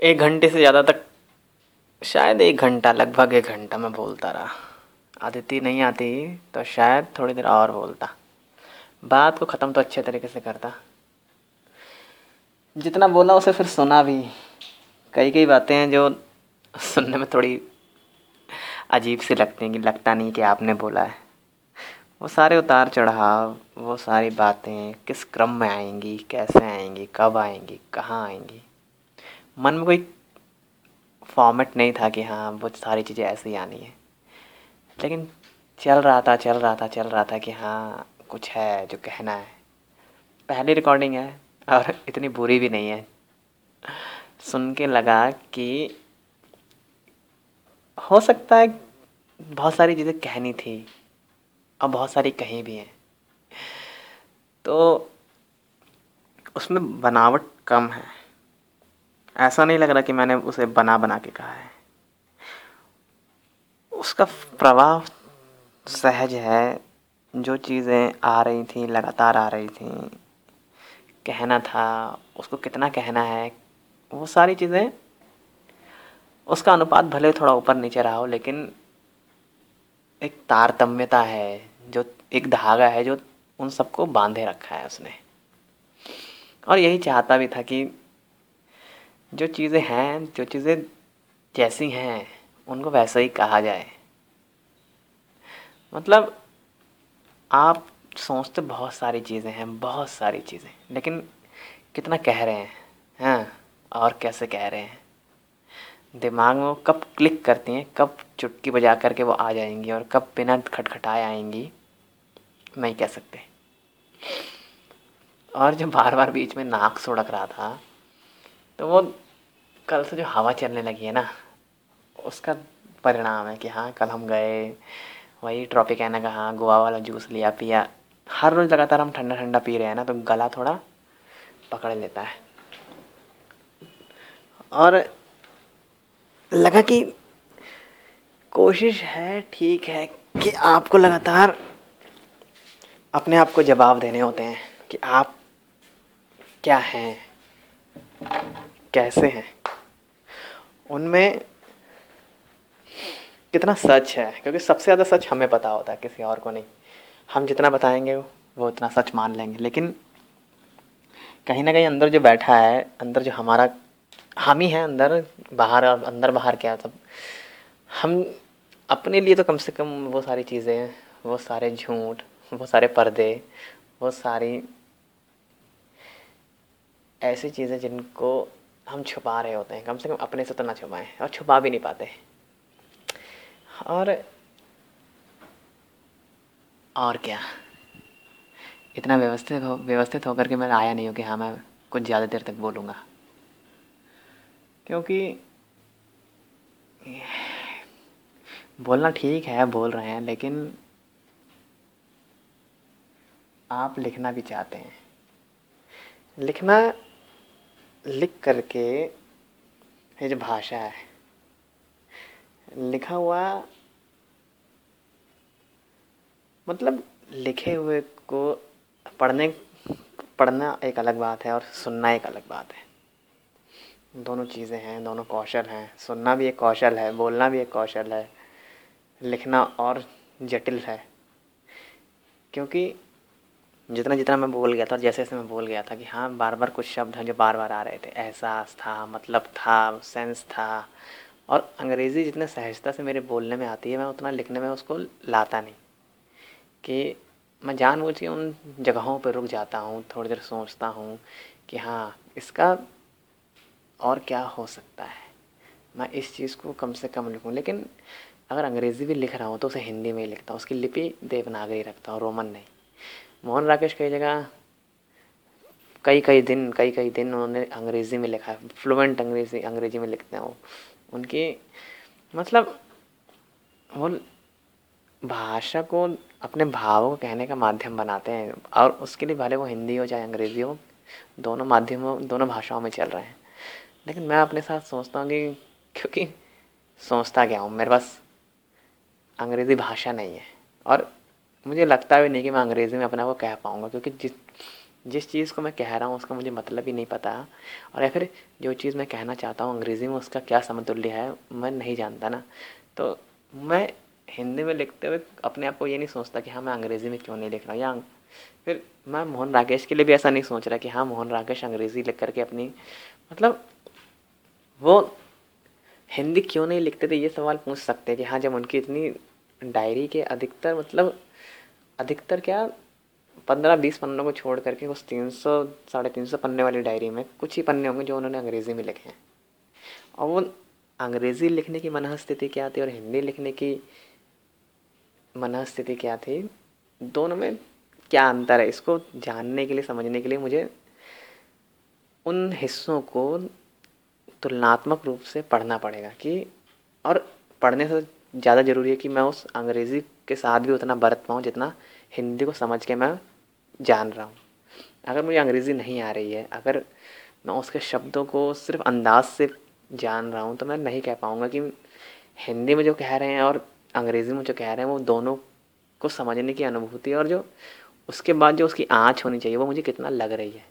एक घंटे से ज़्यादा तक, शायद एक घंटा, लगभग एक घंटा मैं बोलता रहा। आदित्य नहीं आती तो शायद थोड़ी देर और बोलता। बात को ख़त्म तो अच्छे तरीके से करता। जितना बोला उसे फिर सुना भी। कई कई बातें हैं जो सुनने में थोड़ी अजीब सी लगती हैं कि लगता नहीं कि आपने बोला है। वो सारे उतार चढ़ाव, वो सारी बातें, किस क्रम में आएँगी, कैसे आएँगी, कब आएँगी, कहाँ आएँगी। मन में कोई फॉर्मेट नहीं था कि हाँ वो सारी चीज़ें ऐसे आनी है। लेकिन चल रहा था, चल रहा था, चल रहा था कि हाँ कुछ है जो कहना है। पहली रिकॉर्डिंग है और इतनी बुरी भी नहीं है। सुन के लगा कि हो सकता है बहुत सारी चीज़ें कहनी थी और बहुत सारी कहीं भी हैं। तो उसमें बनावट कम है। ऐसा नहीं लग रहा कि मैंने उसे बना बना के कहा है। उसका प्रभाव सहज है, जो चीज़ें आ रही थी, लगातार आ रही थी, कहना था, उसको कितना कहना है, वो सारी चीज़ें, उसका अनुपात भले थोड़ा ऊपर नीचे रहा हो, लेकिन एक तारतम्यता है, जो एक धागा है, जो उन सबको बांधे रखा है उसने। और यही चाहता भी था कि जो चीज़ें हैं, जो चीज़ें जैसी हैं, उनको वैसा ही कहा जाए। मतलब आप सोचते बहुत सारी चीज़ें हैं, बहुत सारी चीज़ें, लेकिन कितना कह रहे हैं हैं, और कैसे कह रहे हैं? दिमाग में वो कब क्लिक करती हैं, कब चुटकी बजा करके वो आ जाएँगी और कब बिना खटखटाए आएँगी नहीं कह सकते। और जब बार बार बीच में नाक सुड़क रहा था तो वो कल से जो हवा चलने लगी है ना, उसका परिणाम है कि हाँ कल हम गए, वही ट्रॉपिकाना का हाँ गोवा वाला जूस लिया, पिया। हर रोज़ लगातार हम ठंडा ठंडा पी रहे हैं ना तो गला थोड़ा पकड़ लेता है। और लगा कि कोशिश है, ठीक है, कि आपको लगातार अपने आप को जवाब देने होते हैं कि आप क्या हैं। कैसे हैं? उनमें कितना सच है, क्योंकि सबसे ज़्यादा सच हमें पता होता है, किसी और को नहीं। हम जितना बताएँगे, वो उतना सच मान लेंगे। लेकिन कहीं ना कहीं अंदर जो बैठा है, अंदर जो हमारा, हम ही हैं अंदर, बाहर और अंदर बाहर क्या सब। हम अपने लिए तो कम से कम वो सारी चीज़ें, वो सारे झूठ, वो सारे पर्दे, वो सारी ऐसी चीज़ें जिनको हम छुपा रहे होते हैं, कम से कम अपने से तो ना छुपाएँ और छुपा भी नहीं पाते। और और क्या? इतना व्यवस्थित हो, व्यवस्थित होकर के मैं आया नहीं हूँ कि हाँ मैं कुछ ज़्यादा देर तक बोलूँगा। क्योंकि बोलना ठीक है, बोल रहे हैं, लेकिन आप लिखना भी चाहते हैं। लिखना लिख करके ये जो भाषा है। लिखा हुआ मतलब लिखे हुए को पढ़ने, पढ़ना एक अलग बात है और सुनना एक अलग बात है। दोनों चीज़ें हैं, दोनों कौशल हैं। सुनना भी एक कौशल है, बोलना भी एक कौशल है, लिखना और जटिल है। क्योंकि जितना जितना मैं बोल गया था जैसे जैसे मैं बोल गया था कि हाँ बार बार कुछ शब्द हैं जो बार बार आ रहे थे। एहसास था मतलब था, सेंस था। और अंग्रेज़ी जितने सहजता से मेरे बोलने में आती है, मैं उतना लिखने में उसको लाता नहीं। कि मैं जानबूझ के उन जगहों पर रुक जाता हूँ, थोड़ी देर सोचता हूँ कि हाँ इसका और क्या हो सकता है? मैं इस चीज़ को कम से कम लिखूँ। लेकिन अगर अंग्रेज़ी भी लिख रहा हूँ तो उसे हिंदी में ही लिखता हूँ। उसकी लिपि देवनागरी रखता हूँ, रोमन नहीं। मोहन राकेश कई जगह, कई कई दिन, कई कई दिन उन्होंने अंग्रेज़ी में लिखा है फ्लुएंट अंग्रेज़ी, अंग्रेज़ी में लिखते हैं वो। उनकी मतलब वो भाषा को, अपने भावों को कहने का माध्यम बनाते हैं और उसके लिए भले वो हिंदी हो चाहे अंग्रेज़ी हो, दोनों माध्यमों, दोनों भाषाओं में चल रहे हैं। लेकिन मैं अपने साथ सोचता हूँ कि क्योंकि सोचता क्या हूँ? मेरे पास अंग्रेज़ी भाषा नहीं है और मुझे लगता भी नहीं कि मैं अंग्रेज़ी में अपने आप को कह पाऊँगा, क्योंकि जिस जिस चीज़ को मैं कह रहा हूँ, उसका मुझे मतलब ही नहीं पता। और या फिर जो चीज़ मैं कहना चाहता हूँ अंग्रेज़ी में, उसका क्या समतुल्य है, मैं नहीं जानता ना। तो मैं हिंदी में लिखते हुए अपने आप को ये नहीं सोचता कि हाँ मैं अंग्रेज़ी में क्यों नहीं लिख रहा हूँ, या फिर मैं मोहन राकेश के लिए भी ऐसा नहीं सोच रहा कि हाँ मोहन राकेश अंग्रेज़ी लिख करके अपनी मतलब वो हिंदी क्यों नहीं लिखते थे, ये सवाल पूछ सकते हैं कि हाँ जब उनकी इतनी डायरी के अधिकतर मतलब अधिकतर क्या पंद्रह बीस पन्नों को छोड़ करके उस तीन सौ, साढ़े तीन सौ पन्ने वाली डायरी में कुछ ही पन्ने होंगे जो उन्होंने अंग्रेज़ी में लिखे हैं। और वो अंग्रेज़ी लिखने की मन स्थिति क्या थी और हिंदी लिखने की मनस्थिति क्या थी, दोनों में क्या अंतर है? इसको जानने के लिए, समझने के लिए मुझे उन हिस्सों को तुलनात्मक रूप से पढ़ना पड़ेगा कि, और पढ़ने से ज़्यादा ज़रूरी है कि मैं उस अंग्रेज़ी के साथ भी उतना बरत पाऊँ जितना हिंदी को समझ के मैं जान रहा हूँ। अगर मुझे अंग्रेज़ी नहीं आ रही है, अगर मैं उसके शब्दों को सिर्फ़ अंदाज से जान रहा हूँ तो मैं नहीं कह पाऊँगा कि हिंदी में जो कह रहे हैं और अंग्रेज़ी में जो कह रहे हैं। वो दोनों को समझने की अनुभूति और जो उसके बाद जो उसकी आँच होनी चाहिए, वो मुझे कितना लग रही है।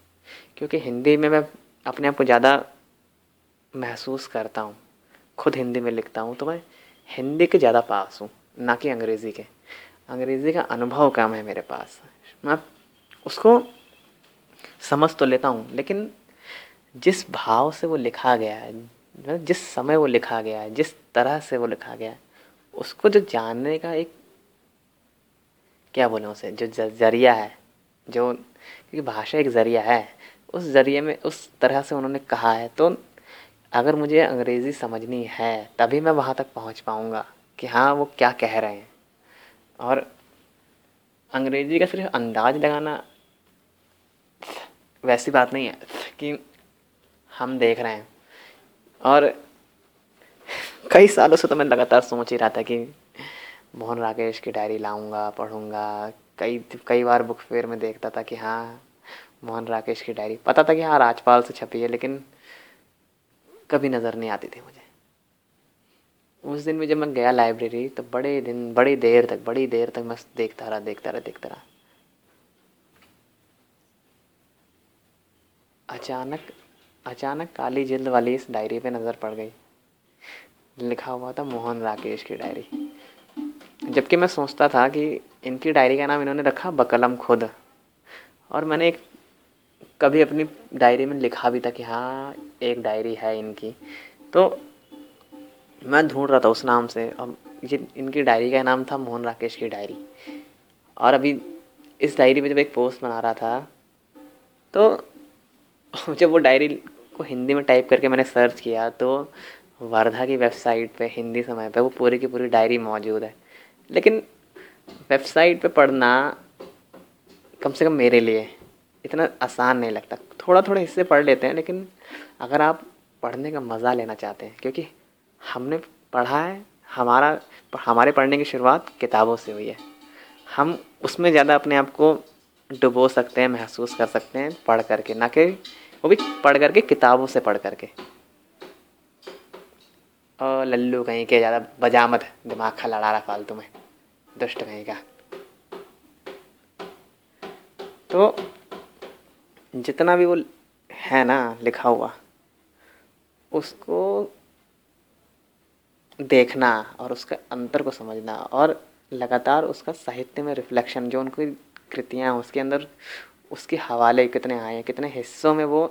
क्योंकि हिंदी में मैं अपने आप को ज़्यादा महसूस करता हूँ, खुद हिंदी में लिखता हूँ तो मैं हिंदी के ज़्यादा पास हूँ। ना कि अंग्रेज़ी के। अंग्रेज़ी का अनुभव कम है मेरे पास। मैं उसको समझ तो लेता हूँ, लेकिन जिस भाव से वो लिखा गया है मतलब जिस समय वो लिखा गया है, जिस तरह से वो लिखा गया है, उसको जो जानने का एक, क्या बोलें उसे, जो ज़रिया है, जो, क्योंकि भाषा एक ज़रिया है, उस ज़रिए में, उस तरह से उन्होंने कहा है तो अगर मुझे अंग्रेज़ी समझनी है, तभी मैं वहाँ तक पहुँच पाऊँगा। कि हाँ वो क्या कह रहे हैं। और अंग्रेज़ी का सिर्फ़ अंदाज लगाना वैसी बात नहीं है कि हम देख रहे हैं। और कई सालों से तो मैं लगातार सोच ही रहा था कि मोहन राकेश की डायरी लाऊँगा, पढ़ूँगा। कई कई बार बुक फेयर में देखता था कि हाँ मोहन राकेश की डायरी। पता था कि हाँ राजपाल से छपी है, लेकिन कभी नज़र नहीं आती थी मुझे। उस दिन भी जब मैं गया लाइब्रेरी तो बड़े दिन, बड़ी देर तक, बड़ी देर तक मैं देखता रहा देखता रहा देखता रहा। अचानक अचानक काली जिल्द वाली इस डायरी पे नज़र पड़ गई। लिखा हुआ था मोहन राकेश की डायरी जबकि मैं सोचता था कि इनकी डायरी का नाम इन्होंने रखा बकलम खुद। और मैंने एक, कभी अपनी डायरी में लिखा भी था कि हाँ एक डायरी है इनकी। तो मैं ढूंढ रहा था उस नाम से। अब ये इनकी डायरी का नाम था मोहन राकेश की डायरी। और अभी इस डायरी में जब एक पोस्ट बना रहा था तो जब वो डायरी को हिंदी में टाइप करके मैंने सर्च किया तो वर्धा की वेबसाइट पे, हिंदी समय पे, वो पूरी की पूरी डायरी मौजूद है। लेकिन वेबसाइट पे पढ़ना कम से कम मेरे लिए इतना आसान नहीं लगता। थोड़ा थोड़ा हिस्से पढ़ लेते हैं, लेकिन अगर आप पढ़ने का मज़ा लेना चाहते हैं, क्योंकि हमने पढ़ा है, हमारा, हमारे पढ़ने की शुरुआत किताबों से हुई है। हम उसमें ज़्यादा अपने आप को डुबो सकते हैं, महसूस कर सकते हैं, पढ़ करके, ना कि वो भी पढ़ करके, किताबों से पढ़ करके। और लल्लू कहीं के ज़्यादा बजामत दिमाग खा लड़ा रहा फालतू में, दुष्ट कहीं का। तो जितना भी वो है ना, लिखा हुआ, उसको देखना और उसके अंतर को समझना और लगातार उसका साहित्य में रिफ्लेक्शन जो उनकी कृतियाँ हैं, उसके अंदर उसके हवाले कितने आए हैं, कितने हिस्सों में वो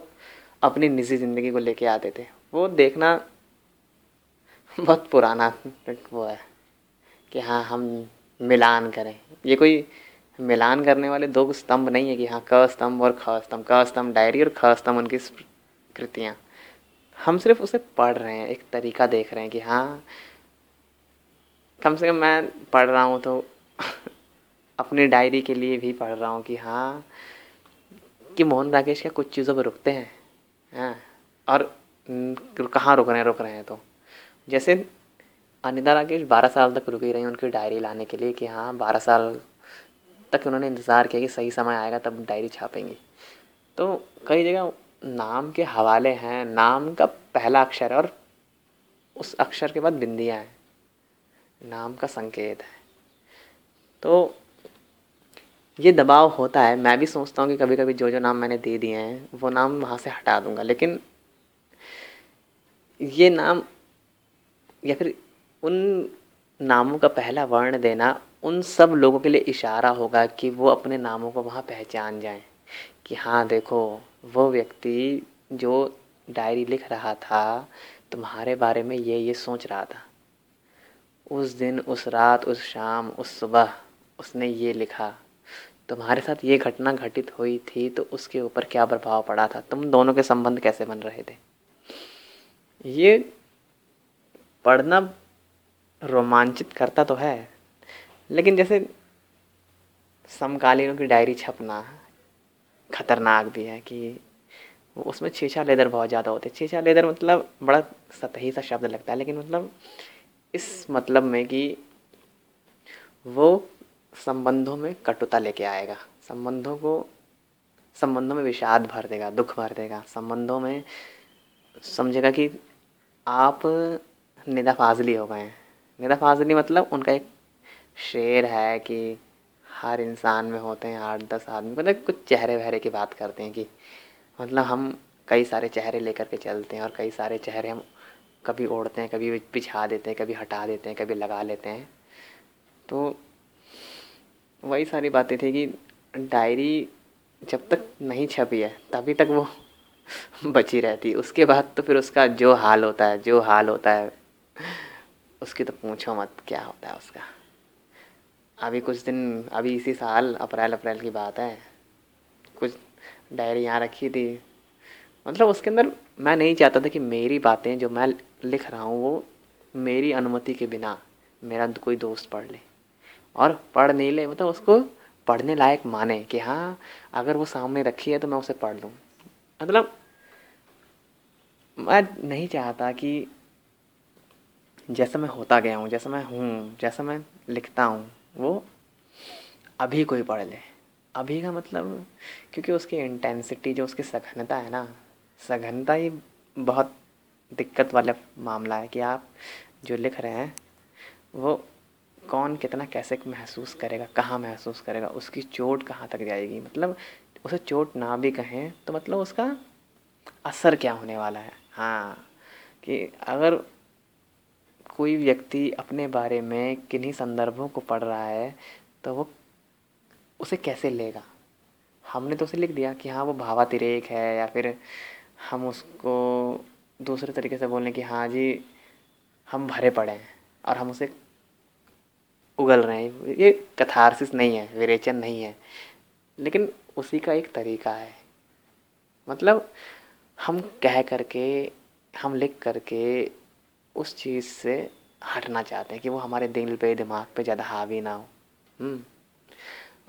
अपनी निजी ज़िंदगी को लेके आते थे। वो देखना बहुत पुराना वो है कि हाँ हम मिलान करें। ये कोई मिलान करने वाले दो स्तंभ नहीं है कि हाँ क स्तंभ और ख स्तंभ, क स्तंभ डायरी और ख स्तंभ, उनकी कृतियाँ। हम सिर्फ़ उसे पढ़ रहे हैं, एक तरीका देख रहे हैं कि हाँ कम से कम मैं पढ़ रहा हूँ तो अपनी डायरी के लिए भी पढ़ रहा हूँ कि हाँ कि मोहन राकेश क्या कुछ चीज़ों पर रुकते हैं हाँ और कहाँ रुक रहे हैं, रुक रहे हैं तो। जैसे अनिता राकेश बारह साल तक रुकी रही उनकी डायरी लाने के लिए कि हाँ बारह साल तक उन्होंने इंतज़ार किया कि सही समय आएगा तब डायरी छापेंगी। तो कई जगह नाम के हवाले हैं, नाम का पहला अक्षर और उस अक्षर के बाद बिंदियाँ हैं। नाम का संकेत है। तो ये दबाव होता है। मैं भी सोचता हूँ कि कभी कभी जो जो नाम मैंने दे दिए हैं, वो नाम वहाँ से हटा दूँगा। लेकिन ये नाम या फिर उन नामों का पहला वर्ण देना उन सब लोगों के लिए इशारा होगा कि वो अपने नामों को वहाँ पहचान जाएँ। कि हाँ देखो, वो व्यक्ति जो डायरी लिख रहा था, तुम्हारे बारे में ये ये सोच रहा था। उस दिन, उस रात, उस शाम, उस सुबह उसने ये लिखा, तुम्हारे साथ ये घटना घटित हुई थी तो उसके ऊपर क्या प्रभाव पड़ा था? तुम दोनों के संबंध कैसे बन रहे थे? ये पढ़ना रोमांचित करता तो है, लेकिन जैसे समकालीनों की डायरी छपना खतरनाक भी है कि उसमें छीछा लेदर बहुत ज़्यादा होते हैं। छीछा लेदर मतलब बड़ा सतही सा शब्द लगता है, लेकिन मतलब इस मतलब में कि वो संबंधों में कटुता लेके आएगा। संबंधों को, संबंधों में विषाद भर देगा, दुख भर देगा। संबंधों में समझेगा कि आप निदा फाजली हो गए निदा फाजली मतलब उनका एक शेर है कि हर इंसान में होते हैं, आठ, दस आदमी मतलब कुछ चेहरे वहरे की बात करते हैं कि मतलब हम कई सारे चेहरे लेकर के चलते हैं और कई सारे चेहरे हम कभी ओढ़ते हैं, कभी पिछा देते हैं, कभी हटा देते हैं, कभी लगा लेते हैं। तो वही सारी बातें थी कि डायरी जब तक नहीं छपी है, तभी तक वो बची रहती है। उसके बाद तो फिर उसका जो हाल होता है, जो हाल होता है, उसकी तो पूछो मत क्या होता है उसका। अभी कुछ दिन, अभी इसी साल, अप्रैल अप्रैल की बात है। कुछ डायरी यहाँ रखी थी। मतलब उसके अंदर मैं नहीं चाहता था कि मेरी बातें जो मैं लिख रहा हूँ, वो मेरी अनुमति के बिना मेरा कोई दोस्त पढ़ ले। और पढ़ नहीं ले मतलब उसको पढ़ने लायक माने कि हाँ अगर वो सामने रखी है तो मैं उसे पढ़ लूँ। मतलब मैं नहीं चाहता कि जैसा मैं होता गया हूँ, जैसा मैं हूँ, जैसा मैं लिखता हूँ वो अभी कोई पढ़ ले। अभी का मतलब क्योंकि उसकी इंटेंसिटी जो उसकी सघनता है ना, सघनता ही बहुत दिक्कत वाला मामला है कि आप जो लिख रहे हैं, वो कौन कितना कैसे महसूस करेगा, कहाँ महसूस करेगा, उसकी चोट कहाँ तक जाएगी? मतलब उसे चोट ना भी कहें तो मतलब उसका असर क्या होने वाला है? हाँ कि अगर कोई व्यक्ति अपने बारे में किन्हीं संदर्भों को पढ़ रहा है तो वो उसे कैसे लेगा? हमने तो उसे लिख दिया कि हाँ वो भावातिरेक है या फिर हम उसको दूसरे तरीके से बोलें कि हाँ जी, हम भरे पड़े हैं और हम उसे उगल रहे हैं। ये कथारसिस नहीं है, विरेचन नहीं है, लेकिन उसी का एक तरीका है। मतलब हम कह करके, हम लिख करके उस चीज़ से हटना चाहते हैं कि वो हमारे दिल पे, दिमाग पे ज़्यादा हावी ना हो हम्म।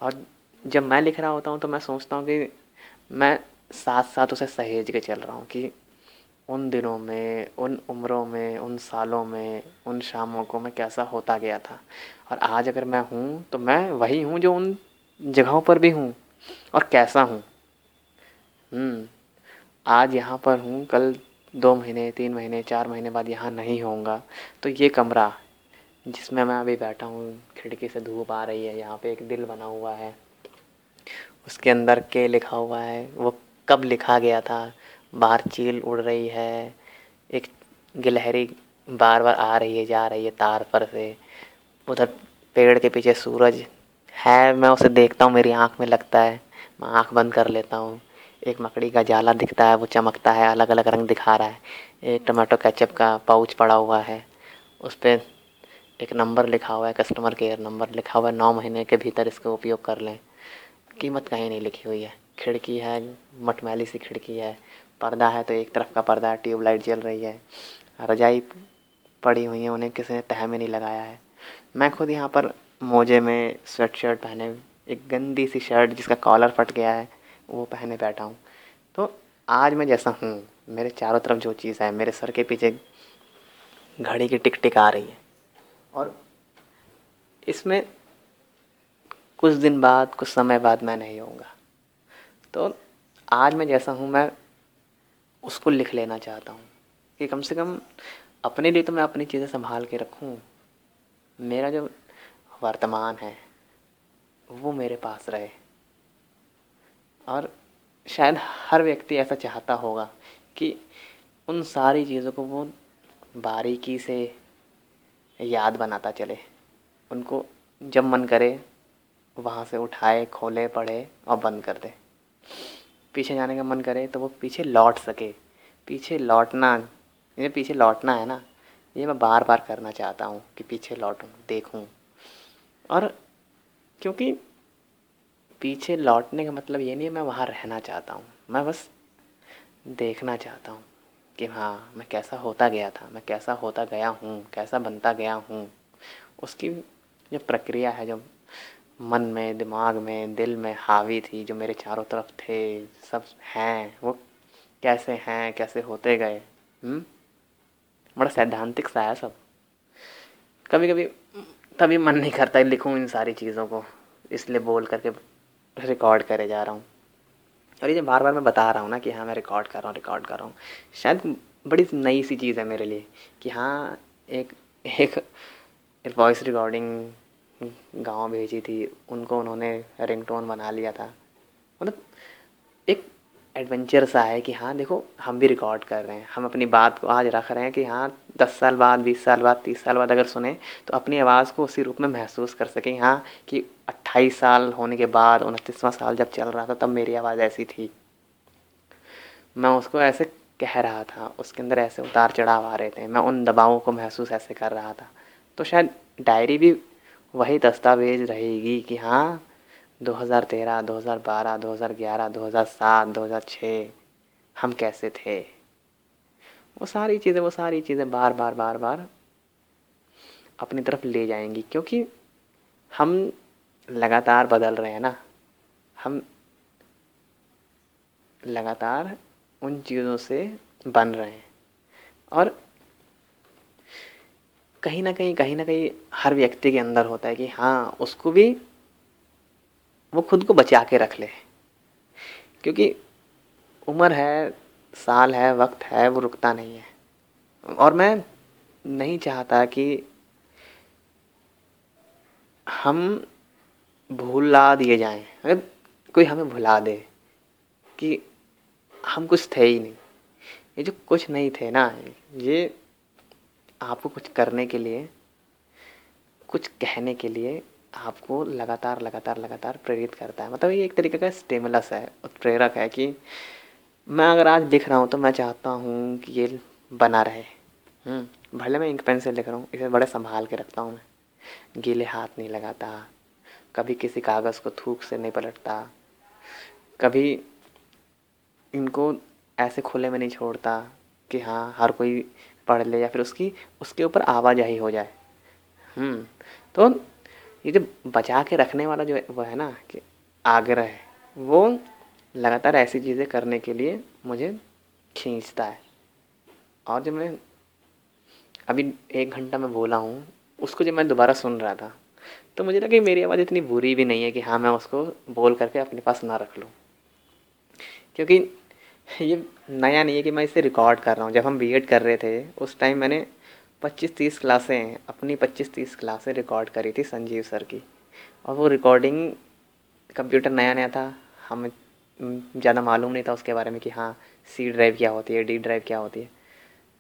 और जब मैं लिख रहा होता हूँ तो मैं सोचता हूँ कि मैं साथ साथ उसे सहेज के चल रहा हूँ कि उन दिनों में, उन उम्रों में, उन सालों में, उन शामों को मैं कैसा होता गया था और आज अगर मैं हूँ तो मैं वही हूँ जो उन जगहों पर भी हूँ और कैसा हूँ हम्म। आज यहाँ पर हूँ, कल दो महीने, तीन महीने, चार महीने बाद यहाँ नहीं होऊँगा। तो ये कमरा, जिसमें मैं अभी बैठा हूँ, खिड़की से धूप आ रही है, यहाँ पे एक दिल बना हुआ है। उसके अंदर के लिखा हुआ है, वो कब लिखा गया था? बाहर चील उड़ रही है, एक गिलहरी बार बार आ रही है, जा रही है तार पर से। उधर पेड़ के पीछे सूरज है, मैं उसे देखता हूँ, मेरी आँख में लगता है, मैं आँख बंद कर लेता हूँ। एक मकड़ी का जाला दिखता है, वो चमकता है अलग अलग रंग दिखा रहा है। एक टमाटो केचप का पाउच पड़ा हुआ है, उस पर एक नंबर लिखा हुआ है कस्टमर केयर नंबर लिखा हुआ है, नौ महीने के भीतर इसका उपयोग कर लें। कीमत कहीं नहीं लिखी हुई है। खिड़की है, मटमैली सी खिड़की है, पर्दा है तो एक तरफ़ का पर्दा है ट्यूबलाइट जल रही है, रजाई पड़ी हुई है, उन्हें किसी ने तह में नहीं लगाया है। मैं खुद यहाँ पर मोजे में स्वेट शर्ट पहने, एक गंदी सी शर्ट जिसका कॉलर फट गया है वो पहने बैठा हूँ। तो आज मैं जैसा हूँ, मेरे चारों तरफ़ जो चीज़ है, मेरे सर के पीछे घड़ी की टिक टिक आ रही है। और इसमें कुछ दिन बाद, कुछ समय बाद मैं नहीं होऊँगा। तो आज मैं जैसा हूँ, मैं उसको लिख लेना चाहता हूँ कि कम से कम अपने लिए तो मैं अपनी चीज़ें संभाल के रखूँ। मेरा जो वर्तमान है, वो मेरे पास रहे। और शायद हर व्यक्ति ऐसा चाहता होगा कि उन सारी चीज़ों को वो बारीकी से याद बनाता चले। उनको जब मन करे, वहाँ से उठाए, खोले, पढ़े और बंद कर दे। पीछे जाने का मन करे तो वो पीछे लौट सके। पीछे लौटना, ये पीछे लौटना है ना, ये मैं बार बार करना चाहता हूँ कि पीछे लौटूँ, देखूँ। और क्योंकि पीछे लौटने का मतलब ये नहीं है, मैं वहाँ रहना चाहता हूँ। मैं बस देखना चाहता हूँ कि हाँ मैं कैसा होता गया था, मैं कैसा होता गया हूँ, कैसा बनता गया हूँ। उसकी जो प्रक्रिया है, जो मन में, दिमाग में, दिल में हावी थी, जो मेरे चारों तरफ़ थे, सब हैं, वो कैसे हैं, कैसे होते गए हम्म? बड़ा सैद्धांतिक सा है सब। कभी कभी तभी मन नहीं करता लिखूँ इन सारी चीज़ों को, इसलिए बोल करके रिकॉर्ड करे जा रहा हूँ। और ये बार बार मैं बता रहा हूँ ना कि हाँ मैं रिकॉर्ड कर रहा हूँ रिकॉर्ड कर रहा हूँ, शायद बड़ी नई सी चीज़ है मेरे लिए कि हाँ एक एक वॉइस रिकॉर्डिंग गाँव भेजी थी, उनको उन्होंने रिंगटोन बना लिया था। मतलब एक एडवेंचर सा है कि हाँ देखो, हम भी रिकॉर्ड कर रहे हैं, हम अपनी बात को आज रख रहे हैं कि हाँ दस साल बाद, बीस साल बाद, तीस साल बाद अगर सुने तो अपनी आवाज़ को उसी रूप में महसूस कर सकें हाँ कि अट्ठाईस साल होने के बाद उनतीसवां साल जब चल रहा था तब मेरी आवाज़ ऐसी थी। मैं उसको ऐसे कह रहा था उसके अंदर ऐसे उतार चढ़ाव आ रहे थे। मैं उन दबावों को महसूस ऐसे कर रहा था। तो शायद डायरी भी वही दस्तावेज़ रहेगी कि हाँ 2013, 2012, 2011, 2007, 2006 हम कैसे थे? वो सारी चीज़ें वो सारी चीज़ें बार बार बार बार अपनी तरफ़ ले जाएँगी क्योंकि हम लगातार बदल रहे हैं ना। हम लगातार उन चीज़ों से बन रहे हैं। और कहीं ना कहीं कहीं ना कहीं हर व्यक्ति के अंदर होता है कि हाँ उसको भी वो खुद को बचा के रख ले। क्योंकि उम्र है, साल है, वक्त है, वो रुकता नहीं है। और मैं नहीं चाहता कि हम भूला दिए जाएँ। अगर कोई हमें भुला दे कि हम कुछ थे ही नहीं ये जो कुछ नहीं थे ना ये आपको कुछ करने के लिए कुछ कहने के लिए आपको लगातार लगातार लगातार प्रेरित करता है। मतलब ये एक तरीके का स्टेमलस है उत्प्रेरक है कि मैं अगर आज लिख रहा हूँ तो मैं चाहता हूँ कि ये बना रहे। हम्म, भले मैं इंक पेन से लिख रहा हूँ इसे बड़े संभाल के रखता हूँ मैं। गीले हाथ नहीं लगाता कभी किसी कागज़ को थूक से नहीं पलटता कभी इनको ऐसे खुले में नहीं छोड़ता कि हाँ हर कोई पढ़ ले या फिर उसकी उसके ऊपर आवाजाही हो जाए। हम्म, तो ये जो बचा के रखने वाला जो वो है ना कि आग्रह है वो लगातार ऐसी चीज़ें करने के लिए मुझे खींचता है। और जब मैं अभी एक घंटा मैं बोला हूँ उसको जब मैं दोबारा सुन रहा था तो मुझे लगा कि मेरी आवाज़ इतनी बुरी भी नहीं है कि हाँ मैं उसको बोल करके अपने पास ना रख लूँ। क्योंकि ये नया नहीं है कि मैं इसे रिकॉर्ड कर रहा हूँ। जब हम बी कर रहे थे, उस टाइम मैंने पच्चीस तीस क्लासें, अपनी पच्चीस तीस क्लासें रिकॉर्ड करी थी संजीव सर की। और वो रिकॉर्डिंग कंप्यूटर नया नया था। हमें ज़्यादा मालूम नहीं था उसके बारे में कि हाँ सी ड्राइव क्या होती है डी ड्राइव क्या होती है।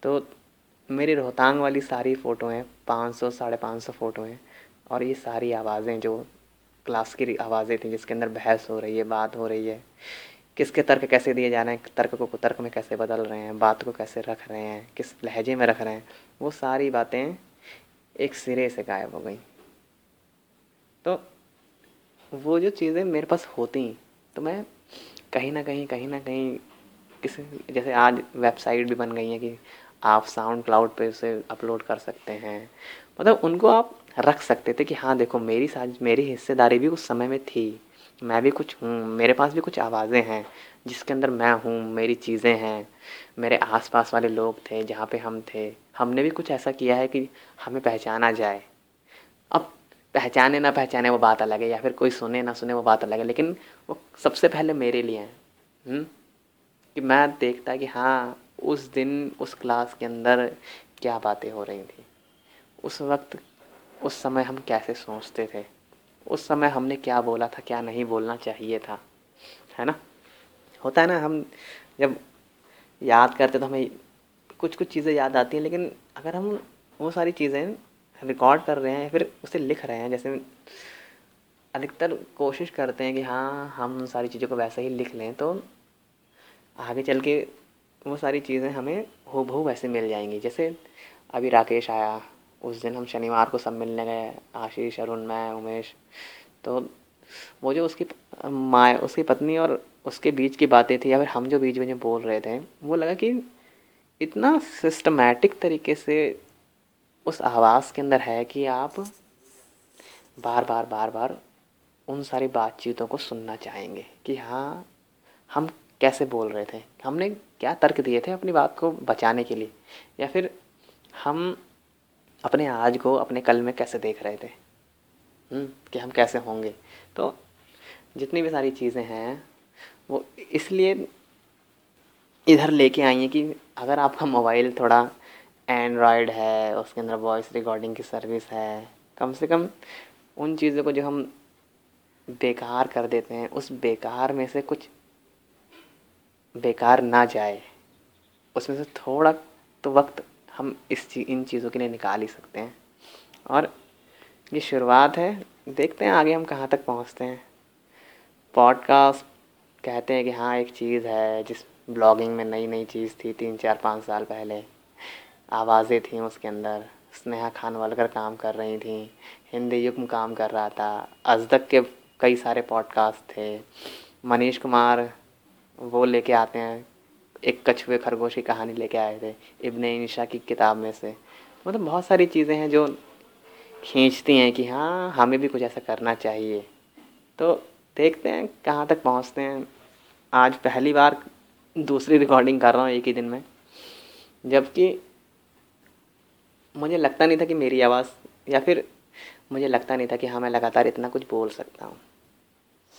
तो मेरी रोहतांग वाली सारी फ़ोटो हैं, पाँच सौ, साढ़े पाँच सौ फ़ोटो हैं। और ये सारी आवाज़ें जो क्लास की आवाज़ें थी, जिसके अंदर बहस हो रही है, बात हो रही है, किसके तर्क कैसे दिए जा रहे हैं, तर्क को, तर्क में कैसे बदल रहे हैं, बात को कैसे रख रहे हैं, किस लहजे में रख रहे हैं, वो सारी बातें एक सिरे से गायब हो गई। तो वो जो चीज़ें मेरे पास होती तो मैं कहीं ना कहीं कहीं ना कहीं किसी, जैसे आज वेबसाइट भी बन गई है कि आप साउंड क्लाउड पे उसे अपलोड कर सकते हैं। मतलब उनको आप रख सकते थे कि हाँ देखो, मेरी साथ मेरी हिस्सेदारी भी उस समय में थी। मैं भी कुछ हूँ, मेरे पास भी कुछ आवाज़ें हैं, जिसके अंदर मैं हूँ, मेरी चीज़ें हैं, मेरे आसपास वाले लोग थे, जहाँ पे हम थे। हमने भी कुछ ऐसा किया है कि हमें पहचाना जाए। अब पहचाने ना पहचाने वो बात अलग है, या फिर कोई सुने ना सुने वो बात अलग है, लेकिन वो सबसे पहले मेरे लिए है। हम्म? कि मैं देखता कि हाँ उस दिन, उस क्लास के अंदर क्या बातें हो रही थी। उस वक्त उस समय हम कैसे सोचते थे? उस समय हमने क्या बोला था, क्या नहीं बोलना चाहिए था? है ना? होता है ना, हम जब याद करते तो हमें कुछ कुछ चीज़ें याद आती हैं, लेकिन अगर हम वो सारी चीज़ें रिकॉर्ड कर रहे हैं फिर उसे लिख रहे हैं, जैसे अधिकतर कोशिश करते हैं कि हाँ हम सारी चीज़ों को वैसे ही लिख लें तो आगे चल के वो सारी चीज़ें हमें हो वैसे मिल जाएँगी। जैसे अभी राकेश आया उस दिन हम शनिवार को सब मिलने गए, आशीष, अरुण, मैं, उमेश। तो वो जो उसकी माँ उसकी पत्नी और उसके बीच की बातें थी, या फिर हम जो बीच में जो बोल रहे थे, वो लगा कि इतना सिस्टमेटिक तरीके से उस आवाज़ के अंदर है कि आप बार बार बार बार उन सारी बातचीतों को सुनना चाहेंगे कि हाँ हम कैसे बोल रहे थे? हमने क्या तर्क दिए थे अपनी बात को बचाने के लिए? या फिर हम अपने आज को अपने कल में कैसे देख रहे थे? हम्म, कि हम कैसे होंगे? तो जितनी भी सारी चीज़ें हैं वो इसलिए इधर लेके आई हैं कि अगर आपका मोबाइल थोड़ा एंड्रॉयड है उसके अंदर वॉइस रिकॉर्डिंग की सर्विस है कम से कम उन चीज़ों को जो हम बेकार कर देते हैं उस बेकार में से कुछ बेकार ना जाए। उसमें से थोड़ा तो वक्त हम इस ची, इन चीज़ों के लिए निकाल ही सकते हैं। और ये शुरुआत है। देखते हैं आगे हम कहाँ तक पहुँचते हैं। पॉडकास्ट कहते हैं कि हाँ एक चीज़ है जिस ब्लॉगिंग में नई नई चीज़ थी तीन चार पाँच साल पहले। आवाज़ें थी उसके अंदर। स्नेहा खान वालकर काम कर रही थी। हिंदी युग काम कर रहा था। अजदक के कई सारे पॉडकास्ट थे। मनीष कुमार वो लेके आते हैं। एक कछुए खरगोश की कहानी लेके आए थे, इब्न ईशा की किताब में से। मतलब बहुत सारी चीज़ें हैं जो खींचती हैं कि हाँ हमें भी कुछ ऐसा करना चाहिए। तो देखते हैं कहाँ तक पहुँचते हैं। आज पहली बार दूसरी रिकॉर्डिंग कर रहा हूँ एक ही दिन में। जबकि मुझे लगता नहीं था कि मेरी आवाज़, या फिर मुझे लगता नहीं था कि हाँ मैं लगातार इतना कुछ बोल सकता हूँ।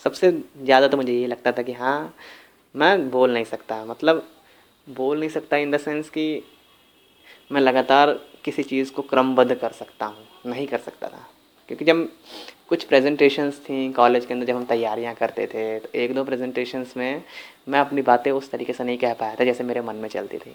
सबसे ज़्यादा तो मुझे ये लगता था कि हाँ मैं बोल नहीं सकता। मतलब बोल नहीं सकता इन द सेंस कि मैं लगातार किसी चीज़ को क्रमबद्ध कर सकता हूँ, नहीं कर सकता था। क्योंकि जब कुछ प्रेजेंटेशंस थी कॉलेज के अंदर, जब हम तैयारियाँ करते थे तो एक दो प्रेजेंटेशंस में मैं अपनी बातें उस तरीके से नहीं कह पाया था जैसे मेरे मन में चलती थी।